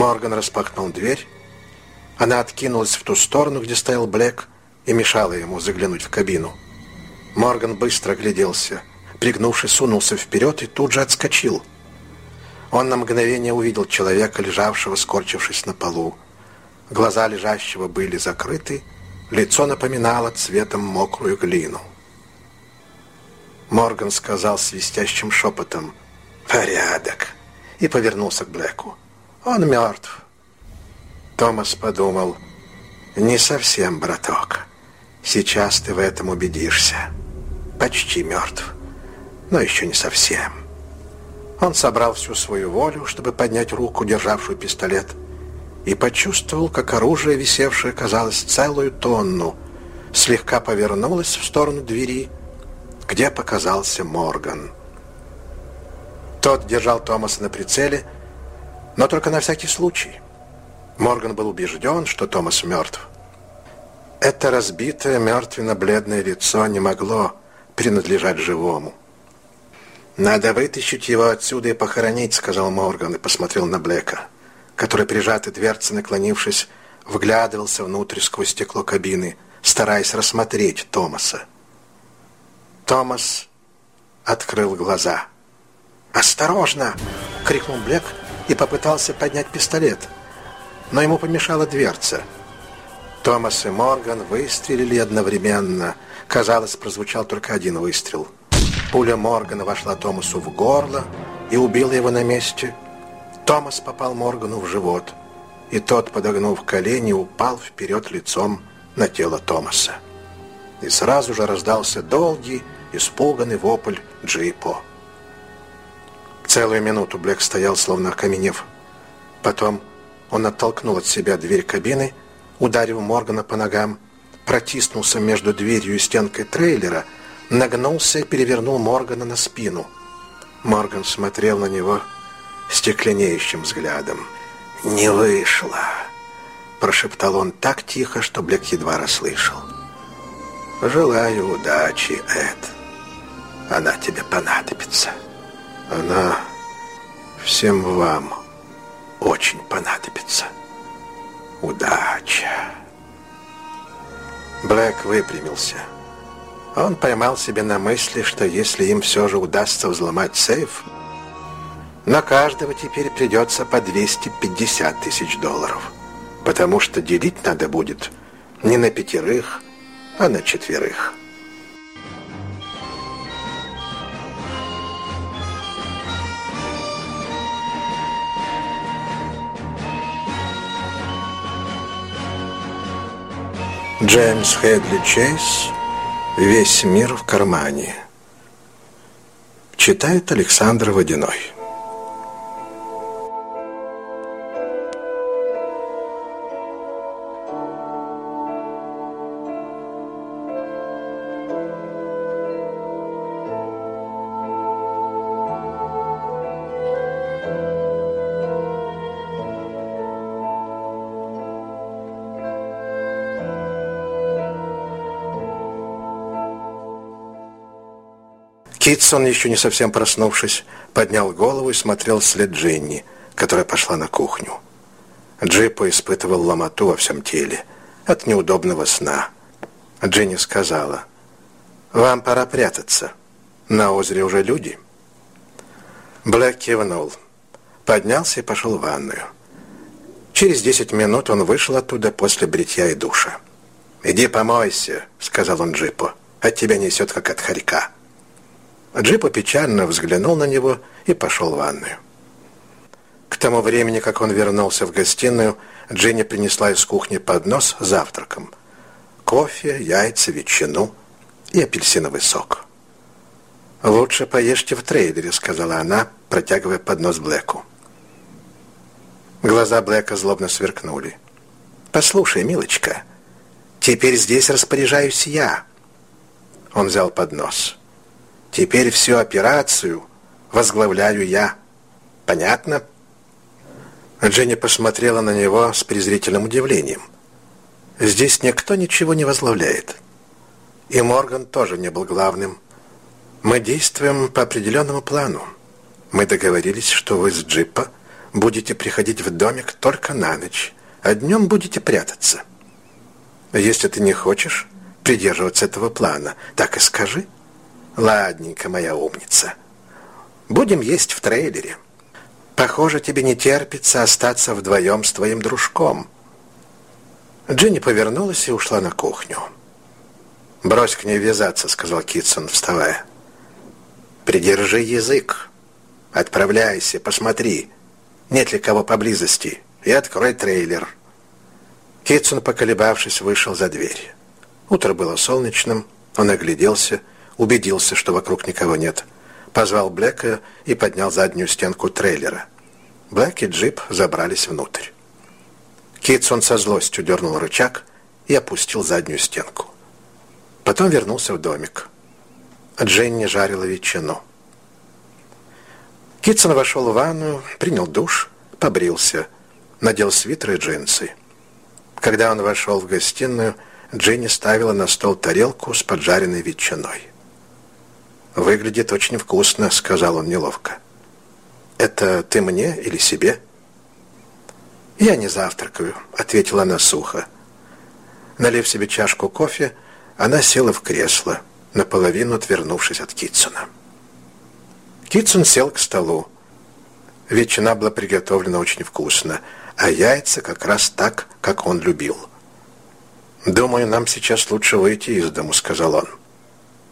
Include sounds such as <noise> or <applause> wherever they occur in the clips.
Морган распахнул дверь. Она откинулась в ту сторону, где стоял Блэк, и мешала ему заглянуть в кабину. Морган быстро огляделся. Пригнувшись, сунулся вперед и тут же отскочил. Он на мгновение увидел человека, лежавшего, скорчившись на полу. Глаза лежащего были закрыты, лицо напоминало цветом мокрую глину. Морган сказал свистящим шепотом «Порядок!» и повернулся к Блэку. «Он мертв!» Томас подумал «Не совсем, браток. Сейчас ты в этом убедишься. Почти мертв, но еще не совсем». Он собрал всю свою волю, чтобы поднять руку, державшую пистолет, и почувствовал, как оружие, висевшее, казалось, целую тонну, слегка повернулось в сторону двери, где показался Морган. Тот держал Томаса на прицеле, но только на всякий случай. Морган был убежден, что Томас мертв. Это разбитое мертвенно-бледное лицо не могло принадлежать живому. «Надо вытащить его отсюда и похоронить», — сказал Морган и посмотрел на Блека который, прижатый дверцы, наклонившись, вглядывался внутрь сквозь стекло кабины, стараясь рассмотреть Томаса. Томас открыл глаза. «Осторожно!» — крикнул Блек и попытался поднять пистолет, но ему помешала дверца. Томас и Морган выстрелили одновременно. Казалось, прозвучал только один выстрел. Пуля Моргана вошла Томасу в горло и убила его на месте — Томас попал Моргану в живот, и тот, подогнув колени, упал вперед лицом на тело Томаса. И сразу же раздался долгий, испуганный вопль Джипо. Целую минуту Блек стоял, словно окаменев. Потом он оттолкнул от себя дверь кабины, ударив Моргана по ногам, протиснулся между дверью и стенкой трейлера, нагнулся и перевернул Моргана на спину. Морган смотрел на него стекленеющим взглядом. «Не вышло!» – прошептал он так тихо, что Блек едва расслышал. «Желаю удачи, Эд. Она тебе понадобится. Она всем вам очень понадобится. Удача!» Блэк выпрямился. Он поймал себя на мысли, что если им все же удастся взломать сейф – на каждого теперь придется по 250 тысяч долларов, потому что делить надо будет не на пятерых, а на четверых. Джеймс Хедли Чейз «Весь мир в кармане». Читает Александр Водяной. Китсон, еще не совсем проснувшись, поднял голову и смотрел вслед Дженни, которая пошла на кухню. Джипо испытывал ломоту во всем теле от неудобного сна. Дженни сказала, «Вам пора прятаться. На озере уже люди». Блэк кивнул, поднялся и пошел в ванную. Через десять минут он вышел оттуда после бритья и душа. «Иди помойся», — сказал он Джипу. «От тебя несет, как от хорька». Джипа печально взглянул на него и пошел в ванную. К тому времени, как он вернулся в гостиную, Дженни принесла из кухни поднос с завтраком. Кофе, яйца, ветчину и апельсиновый сок. «Лучше поешьте в трейдере», — сказала она, протягивая поднос Блэку. Глаза Блэка злобно сверкнули. «Послушай, милочка, теперь здесь распоряжаюсь я». Он взял поднос. Теперь всю операцию возглавляю я. Понятно?» Дженни посмотрела на него с презрительным удивлением. «Здесь никто ничего не возглавляет. И Морган тоже не был главным. Мы действуем по определенному плану. Мы договорились, что вы с Джипа будете приходить в домик только на ночь, а днем будете прятаться. Если ты не хочешь придерживаться этого плана, так и скажи. Ладненько, моя умница. Будем есть в трейлере. Похоже, тебе не терпится остаться вдвоем с твоим дружком. Джинни повернулась и ушла на кухню. «Брось к ней вязаться», — сказал Китсон, вставая. «Придержи язык. Отправляйся, посмотри, нет ли кого поблизости, и открой трейлер». Китсон, поколебавшись, вышел за дверь. Утро было солнечным, он огляделся, убедился, что вокруг никого нет, позвал Блэка и поднял заднюю стенку трейлера. Блэк и Джип забрались внутрь. Китсон со злостью дернул рычаг и опустил заднюю стенку. Потом вернулся в домик. Дженни жарила ветчину. Китсон вошел в ванную, принял душ, побрился, надел свитер и джинсы. Когда он вошел в гостиную, Дженни ставила на стол тарелку с поджаренной ветчиной. «Выглядит очень вкусно», — сказал он неловко. «Это ты мне или себе?» «Я не завтракаю», — ответила она сухо. Налив себе чашку кофе, она села в кресло, наполовину отвернувшись от Китсона. Китсон сел к столу. Ветчина была приготовлена очень вкусно, а яйца как раз так, как он любил. «Думаю, нам сейчас лучше выйти из дому», — сказал он.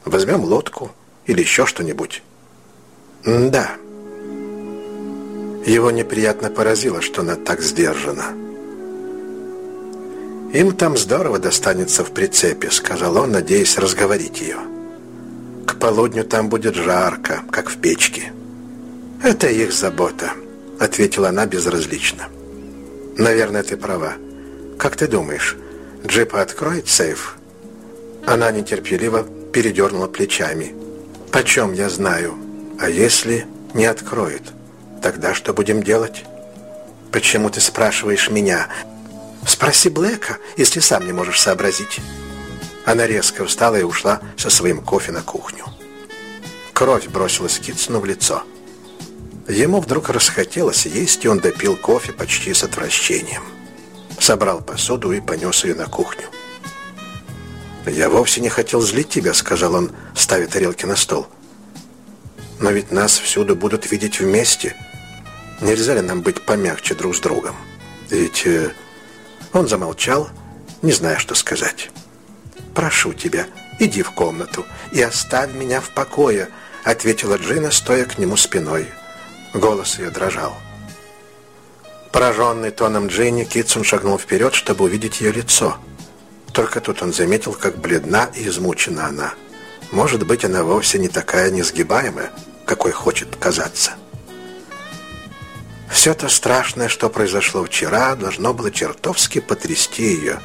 «Возьмем лодку или еще что-нибудь». «Да». Его неприятно поразило, что она так сдержана. «Им там здорово достанется в прицепе», — сказал он, надеясь разговорить ее. «К полудню там будет жарко, как в печке». «Это их забота», — ответила она безразлично. «Наверное, ты права. Как ты думаешь, Джипа откроет сейф?» Она нетерпеливо передернула плечами. «Почем я знаю? А если не откроет? Тогда что будем делать?» «Почему ты спрашиваешь меня?» Спроси Блэка, если сам не можешь сообразить. Она резко встала и ушла со своим кофе на кухню. Кровь бросилась Китсону в лицо. Ему вдруг расхотелось есть, и он допил кофе почти с отвращением. Собрал посуду и понес ее на кухню. «Я вовсе не хотел злить тебя», — сказал он, ставя тарелки на стол. «Но ведь нас всюду будут видеть вместе. Нельзя ли нам быть помягче друг с другом? Ведь...» э, он замолчал, не зная, что сказать. «Прошу тебя, иди в комнату и оставь меня в покое», ответила Джина, стоя к нему спиной. Голос ее дрожал. Пораженный тоном Джинни, Китсон шагнул вперед, чтобы увидеть ее лицо. Только тут он заметил, как бледна и измучена она. Может быть, она вовсе не такая несгибаемая, какой хочет казаться. Все то страшное, что произошло вчера, должно было чертовски потрясти ее.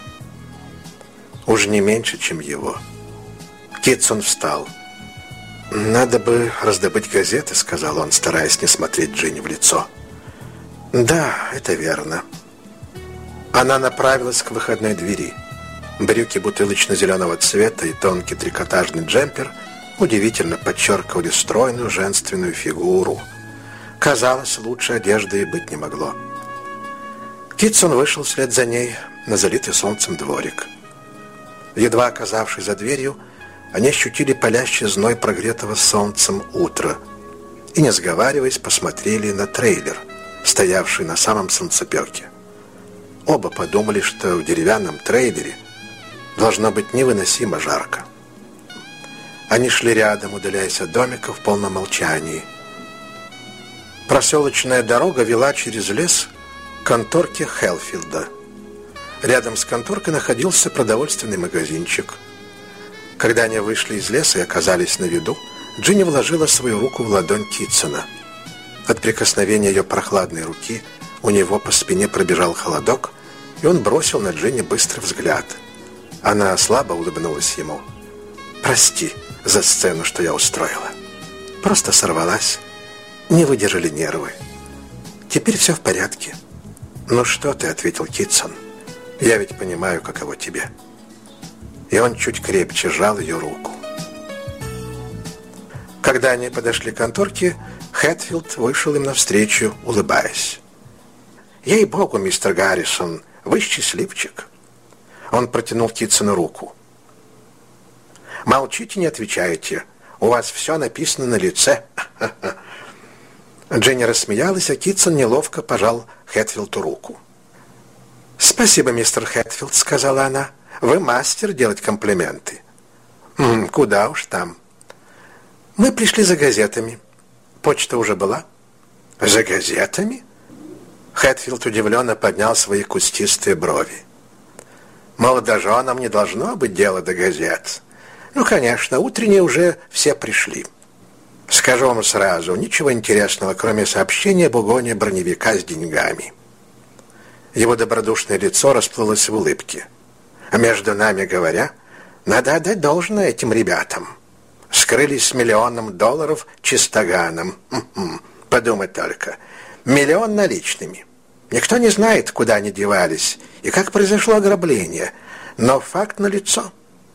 Уж не меньше, чем его. Китсон встал. «Надо бы раздобыть газеты», — сказал он, стараясь не смотреть Джинни в лицо. «Да, это верно». Она направилась к выходной двери. Брюки бутылочно-зеленого цвета и тонкий трикотажный джемпер удивительно подчеркивали стройную женственную фигуру — Казалось, лучше одежды и быть не могло. Китсон вышел вслед за ней на залитый солнцем дворик. Едва оказавшись за дверью, они ощутили палящий зной прогретого солнцем утра и, не сговариваясь, посмотрели на трейлер, стоявший на самом солнцепеке. Оба подумали, что в деревянном трейлере должно быть невыносимо жарко. Они шли рядом, удаляясь от домика в полном молчании – Проселочная дорога вела через лес к конторке Хелфилда. Рядом с конторкой находился продовольственный магазинчик. Когда они вышли из леса и оказались на виду, Джинни вложила свою руку в ладонь Китсона. От прикосновения ее прохладной руки у него по спине пробежал холодок, и он бросил на Джинни быстрый взгляд. Она слабо улыбнулась ему. «Прости за сцену, что я устроила. Просто сорвалась» не выдержали нервы. Теперь все в порядке. «Ну что ты?» — ответил Китсон. «Я ведь понимаю, каково тебе». И он чуть крепче сжал ее руку. Когда они подошли к конторке, Хэтфилд вышел им навстречу, улыбаясь. Ей-богу, мистер Гаррисон, вы счастливчик. Он протянул Китсону руку. Молчите, не отвечаете. У вас все написано на лице. <laughs> Дженни рассмеялась, а Китсон неловко пожал Хэтфилду руку. «Спасибо, мистер Хэтфилд», — сказала она. «Вы мастер делать комплименты». «М -м, «Куда уж там». «Мы пришли за газетами. Почта уже была». «За газетами?» Хэтфилд удивленно поднял свои кустистые брови. «Молодоженам не должно быть дела до газет. Ну, конечно, утренние уже все пришли». Скажу вам сразу, ничего интересного, кроме сообщения об угоне броневика с деньгами. Его добродушное лицо расплылось в улыбке. А между нами говоря, надо отдать должное этим ребятам. Скрылись с миллионом долларов чистоганом. Подумать только. Миллион наличными. Никто не знает, куда они девались и как произошло ограбление. Но факт налицо.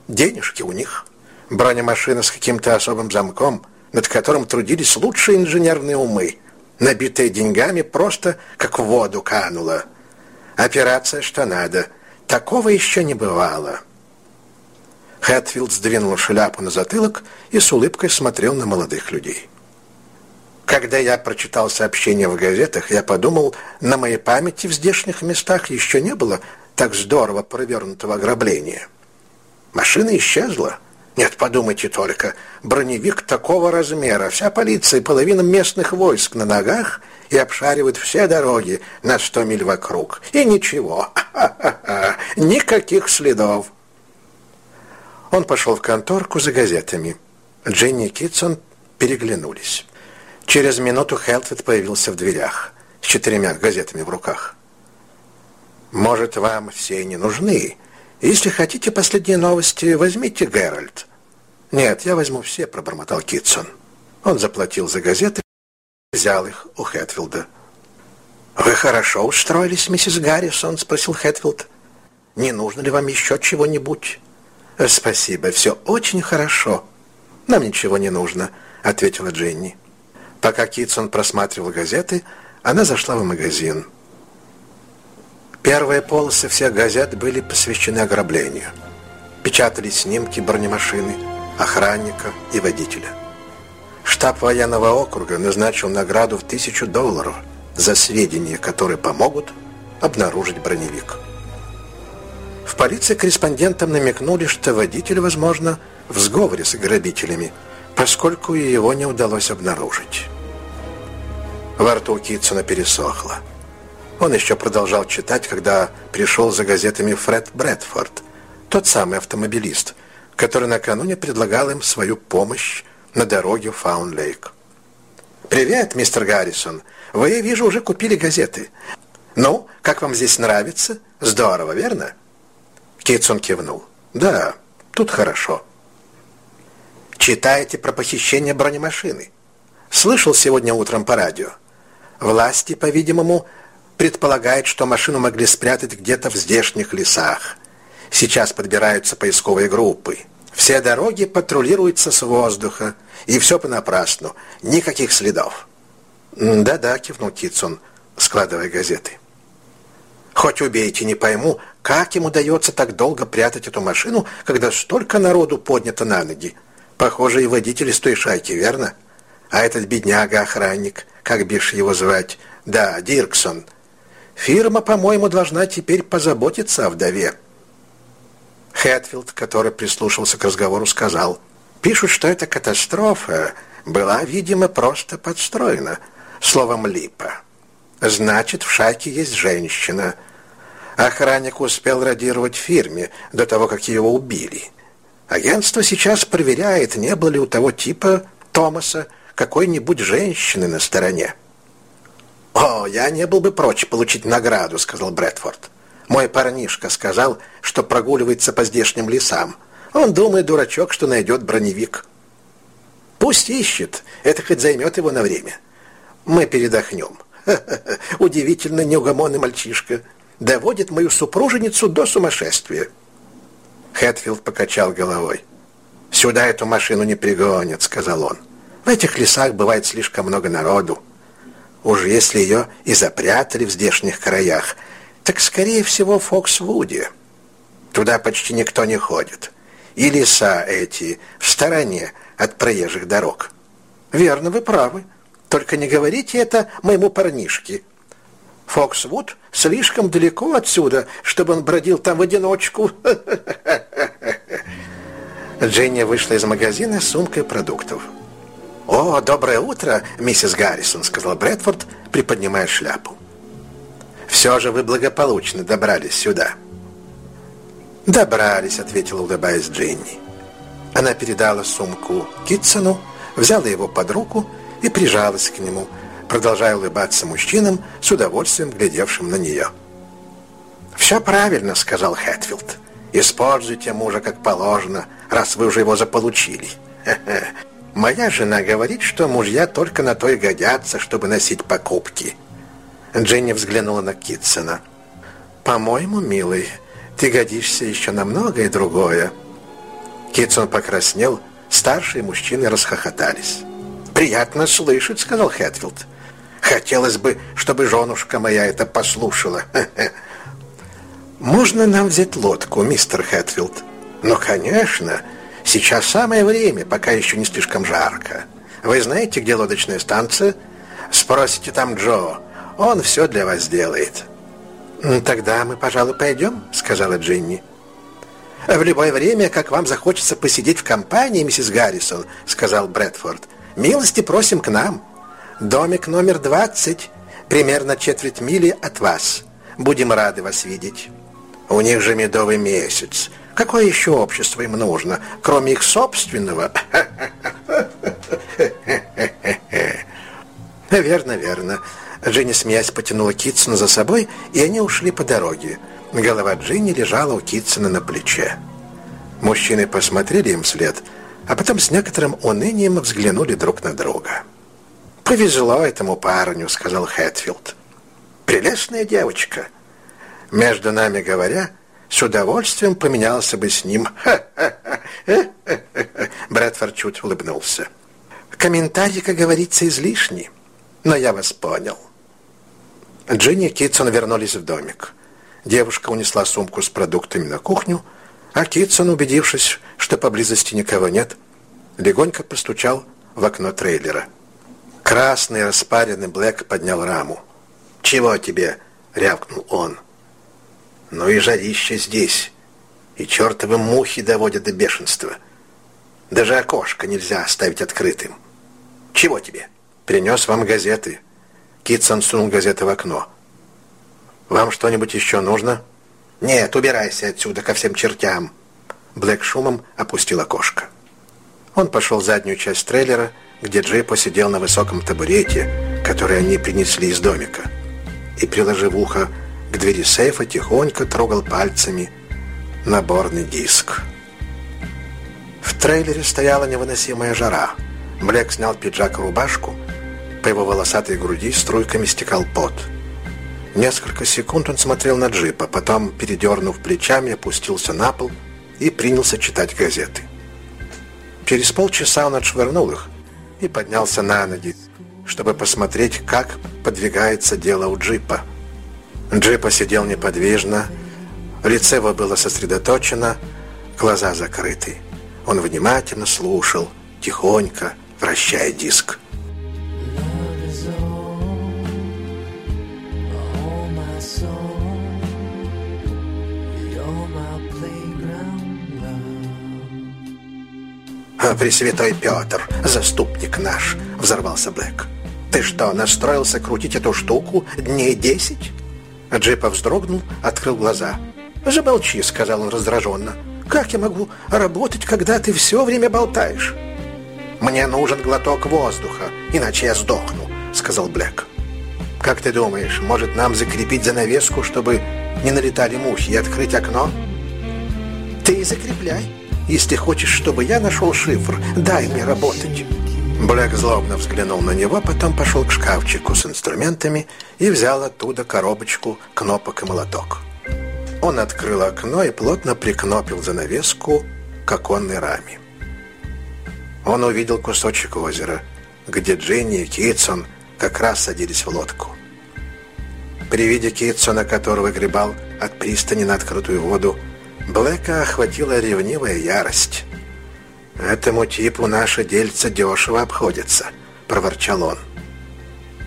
Денежки у них. Бронемашина с каким-то особым замком – над которым трудились лучшие инженерные умы. Набитая деньгами просто как в воду канула. Операция что надо. Такого еще не бывало. Хэтфилд сдвинул шляпу на затылок и с улыбкой смотрел на молодых людей. Когда я прочитал сообщения в газетах, я подумал, на моей памяти в здешних местах еще не было так здорово провернутого ограбления. Машина исчезла. Нет, подумайте только, броневик такого размера, вся полиция половина местных войск на ногах и обшаривают все дороги на сто миль вокруг. И ничего, никаких следов. Он пошел в конторку за газетами. Дженни и Китсон переглянулись. Через минуту Хелтвуд появился в дверях с четырьмя газетами в руках. «Может, вам все не нужны?» Если хотите последние новости, возьмите Геральт. Нет, я возьму все, пробормотал Китсон. Он заплатил за газеты и взял их у Хэтфилда. «Вы хорошо устроились, миссис Гаррисон?» — спросил Хэтфилд. «Не нужно ли вам еще чего-нибудь?» «Спасибо, все очень хорошо. Нам ничего не нужно», — ответила Дженни. Пока Китсон просматривал газеты, она зашла в магазин. Первые полосы всех газет были посвящены ограблению. Печатались снимки бронемашины, охранника и водителя. Штаб военного округа назначил награду в тысячу долларов за сведения, которые помогут обнаружить броневик. В полиции корреспондентам намекнули, что водитель, возможно, в сговоре с грабителями, поскольку его не удалось обнаружить. Во рту Китсона пересохло. Он еще продолжал читать, когда пришел за газетами Фред Брэдфорд, тот самый автомобилист, который накануне предлагал им свою помощь на дороге в Фаунлейк. «Привет, мистер Гаррисон. Вы, я вижу, уже купили газеты. Ну, как вам здесь нравится? Здорово, верно?» Китсон кивнул. «Да, тут хорошо». «Читаете про похищение бронемашины?» «Слышал сегодня утром по радио. Власти, по-видимому, предполагает, что машину могли спрятать где-то в здешних лесах. Сейчас подбираются поисковые группы. Все дороги патрулируются с воздуха, и все понапрасну, никаких следов. «Да-да», — кивнул Китсон, складывая газеты. «Хоть убейте, не пойму, как им удается так долго прятать эту машину, когда столько народу поднято на ноги? Похоже, и водитель из той шайки, верно? А этот бедняга-охранник, как бишь его звать? Да, Дирксон — Фирма, по-моему, должна теперь позаботиться о вдове. Хэтфилд, который прислушался к разговору, сказал, «Пишут, что эта катастрофа была, видимо, просто подстроена. Словом, липа. Значит, в шайке есть женщина. Охранник успел радировать фирме до того, как его убили. Агентство сейчас проверяет, не было ли у того типа Томаса какой-нибудь женщины на стороне. «О, я не был бы прочь получить награду», — сказал Брэдфорд. «Мой парнишка сказал, что прогуливается по здешним лесам. Он думает, дурачок, что найдет броневик». «Пусть ищет, это хоть займет его на время. Мы передохнем. <laughs> Удивительно неугомонный мальчишка. Доводит мою супруженицу до сумасшествия». Хэтфилд покачал головой. «Сюда эту машину не пригонят», — сказал он. «В этих лесах бывает слишком много народу. Уж если ее и запрятали в здешних краях, так, скорее всего, в Фоксвуде. Туда почти никто не ходит. И леса эти в стороне от проезжих дорог. Верно, вы правы. Только не говорите это моему парнишке. Фоксвуд слишком далеко отсюда, чтобы он бродил там в одиночку. <laughs> Дженни вышла из магазина с сумкой продуктов. «О, доброе утро, миссис Гаррисон», — сказал Брэдфорд, приподнимая шляпу. «Все же вы благополучно добрались сюда». «Добрались», — ответила, улыбаясь Дженни. Она передала сумку Китсону, взяла его под руку и прижалась к нему, продолжая улыбаться мужчинам, с удовольствием глядевшим на нее. «Все правильно», — сказал Хэтфилд. «Используйте мужа как положено, раз вы уже его заполучили. <laughs> Моя жена говорит, что мужья только на то и годятся, чтобы носить покупки». Дженни взглянула на Китсона. «По-моему, милый, ты годишься еще на многое другое». Китсон покраснел, старшие мужчины расхохотались. «Приятно слышать», — сказал Хэтфилд. «Хотелось бы, чтобы женушка моя это послушала». «Можно нам взять лодку, мистер Хэтфилд?» «Ну, конечно. Сейчас самое время, пока еще не слишком жарко. Вы знаете, где лодочная станция? Спросите там Джо. Он все для вас сделает». «Тогда мы, пожалуй, пойдем», — сказала Джинни. «В любое время, как вам захочется посидеть в компании, миссис Гаррисон», — сказал Брэдфорд. «Милости просим к нам. Домик номер 20, примерно четверть мили от вас. Будем рады вас видеть». «У них же медовый месяц. Какое еще общество им нужно, кроме их собственного?» <laughs> «Верно, верно». Джинни, смеясь, потянула Китсона за собой, и они ушли по дороге. Голова Джинни лежала у Китсона на плече. Мужчины посмотрели им вслед, а потом с некоторым унынием взглянули друг на друга. «Повезло этому парню», — сказал Хэтфилд. «Прелестная девочка. Между нами говоря, с удовольствием поменялся бы с ним». Брэдфорд чуть улыбнулся. «Комментарий, как говорится, излишний, но я вас понял». Джинни и Китсон вернулись в домик. Девушка унесла сумку с продуктами на кухню, а Китсон, убедившись, что поблизости никого нет, легонько постучал в окно трейлера. Красный распаренный Блэк поднял раму. «Чего тебе?» — рявкнул он. «Ну и жарище здесь, и чертовы мухи доводят до бешенства. Даже окошко нельзя оставить открытым. Чего тебе?» «Принес вам газеты». Китсон сунул газеты в окно. «Вам что-нибудь еще нужно?» «Нет, убирайся отсюда ко всем чертям!» Блэк шумом опустил окошко. Он пошел в заднюю часть трейлера, где Джей посидел на высоком табурете, который они принесли из домика, и, приложив ухо к двери сейфа, тихонько трогал пальцами наборный диск. В трейлере стояла невыносимая жара. Блэк снял пиджак и рубашку, по его волосатой груди струйками стекал пот. Несколько секунд он смотрел на джипа, потом, передернув плечами, опустился на пол и принялся читать газеты. Через полчаса он отшвырнул их и поднялся на ноги, чтобы посмотреть, как подвигается дело у джипа. Джипа сидел неподвижно, лице его было сосредоточено, глаза закрыты. Он внимательно слушал, тихонько вращая диск. «Пресвятой Петр, заступник наш!» — взорвался Блэк. «Ты что, настроился крутить эту штуку дней десять?» Джипа вздрогнул, открыл глаза. «Замолчи», — сказал он раздраженно. «Как я могу работать, когда ты все время болтаешь?» «Мне нужен глоток воздуха, иначе я сдохну», — сказал Блэк. «Как ты думаешь, может нам закрепить занавеску, чтобы не налетали мухи, и открыть окно?» «Ты закрепляй», если хочешь, чтобы я нашел шифр, дай мне работать». Блэк злобно взглянул на него, потом пошел к шкафчику с инструментами и взял оттуда коробочку, кнопок и молоток. Он открыл окно и плотно прикнопил занавеску к оконной раме. Он увидел кусочек озера, где Дженни и Китсон как раз садились в лодку. При виде Китсона, который выгребал от пристани на открытую воду, Блэка охватила ревнивая ярость. «Этому типу наше дельце дешево обходится», — проворчал он.